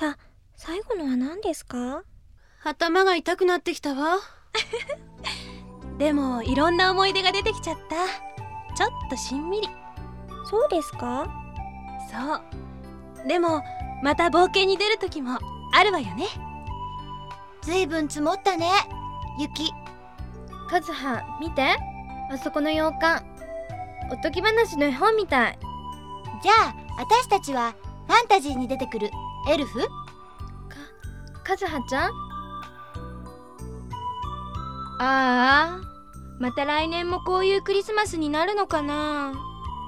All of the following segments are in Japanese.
さ最後のは何ですか？頭が痛くなってきたわ。でもいろんな思い出が出てきちゃった。ちょっとしんみり。そうですか？そう。でもまた冒険に出る時もあるわよね。ずいぶん積もったね雪カズハ見て。あそこの洋館。おとぎ話の絵本みたい。じゃあ私たちはファンタジーに出てくるエルフ？カズハちゃん？ああまた来年もこういうクリスマスになるのかな。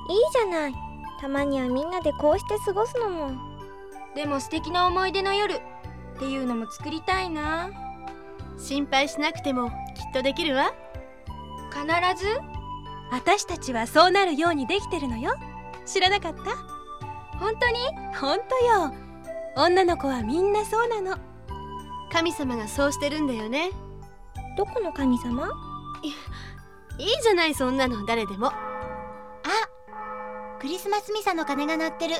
いいじゃない。たまにはみんなでこうして過ごすのも。でも素敵な思い出の夜っていうのも作りたいな。心配しなくてもきっとできるわ。必ず？私たちはそうなるようにできてるのよ。知らなかった？本当に？本当よ。女の子はみんなそうなの。神様がそうしてるんだよね。どこの神様？いいじゃないそんなの。誰でも。あクリスマスミサの鐘が鳴ってる